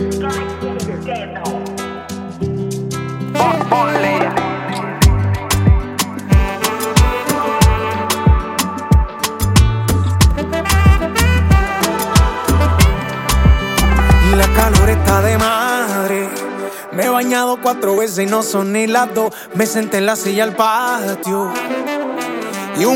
La calor está de madre, me he bañado cuatro veces y no son ni las dos. Me senté en la silla al patio.